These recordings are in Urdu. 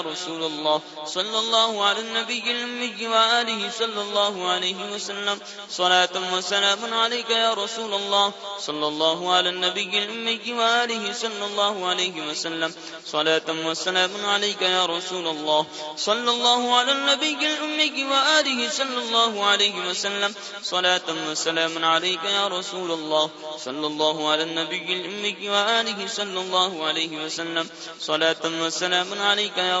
رسول الله صلى الله على النبي الأمي وآله صلى الله عليه وسلم صلاة وسلام عليك يا رسول الله صلى الله على النبي الأمي وآله صلى الله عليه وسلم صلاة وسلام عليك يا رسول الله صلى الله على النبي الأمي وآله صلى الله عليه وسلم صلاة وسلام عليك يا رسول الله صلى الله على النبي الأمي وآله صلى الله عليه وسلم صلاة وسلام عليك يا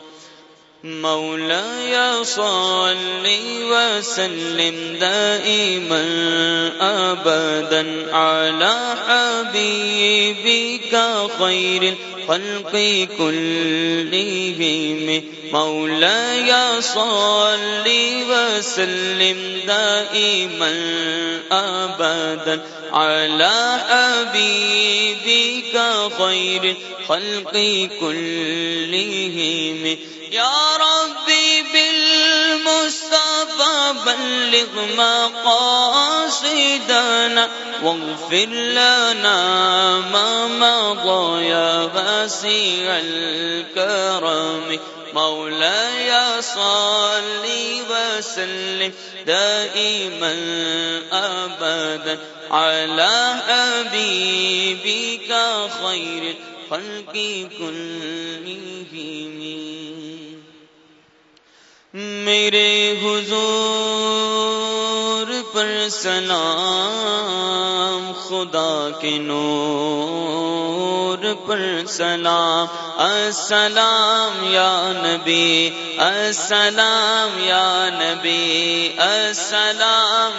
مولاي صل وسلم دائما أبدا على حبيبك خير الخلق كلهم. مولا مولاي صل وسلم دائما أبدا على حبيبك خير الخلق كلهم. يا ربي بالمصطفى بلغ مقاصدنا واغفر لنا ما مضى يا واسع الكرم. مولاي صل وسلم دائما ابدا على حبيبك خير الخلق كلهم. میرے حضور پر سلام، خدا کے نور پر سلام۔ السلام یا نبی، السلام یا نبی، السلام۔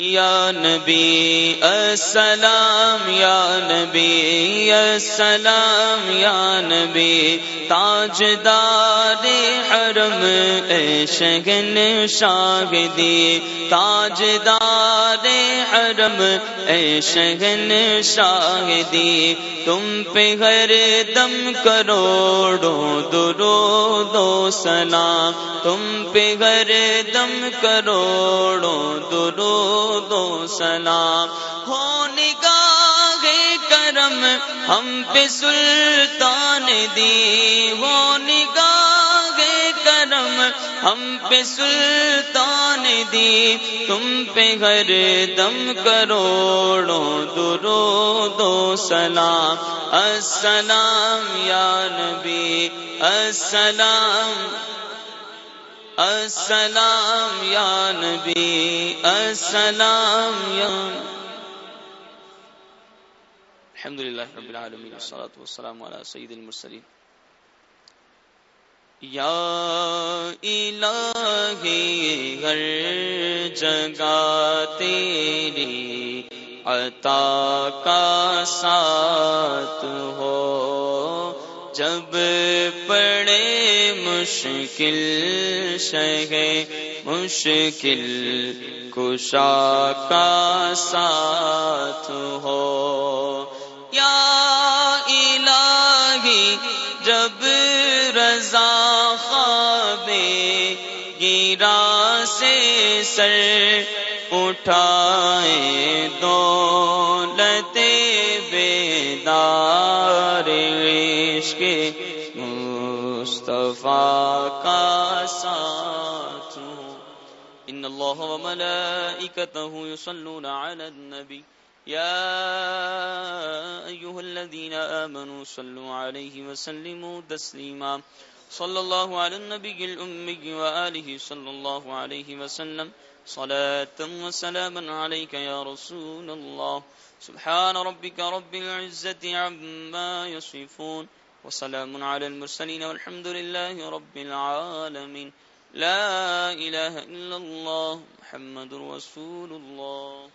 یا نبی، السلام، یا نبی، السلام، یا نبی تاج دار حرم اے شگن شاہدی تاج دار حرم اے شگن شاہدی تم پہ ہر دم کروڑوں درو دو سلام، تم پہ ہر دم کروڑوں درو دو سلام ہو نگاہ کرم، ہم پہ سلطان دی۔ ہو نگاہ کرم، ہم پہ سلطان دی۔ تم پہ ہر دم کروڑوں درو دو سلام السلام یا نبی، السلام۔ السلام یا نبی، السلام یا الحمد للہ رب العالمین، والصلاة والسلام علی سید المرسلین. یا الہی، ہر جگہ تیری عطا کا ساتھ ہو۔ جب پڑے مشکل شہ مشکل کشا کا ساتھ ہو۔ یا الہی، جب رضا خواب گیرا سے سر اٹھائے دولت عشق مصطفیٰ کا ساتھ ان اللہ و ملائکتہ یصلون علی النبی۔ يا أيها الذين آمنوا صلوا عليه وسلموا تسليما صلى الله على النبي الأمي وآله صلى الله عليه وسلم صلاة وسلاما عليك يا رسول الله سبحان ربك رب العزة عما يصفون وسلام على المرسلين والحمد لله رب العالمين. لا إله إلا الله محمد رسول الله.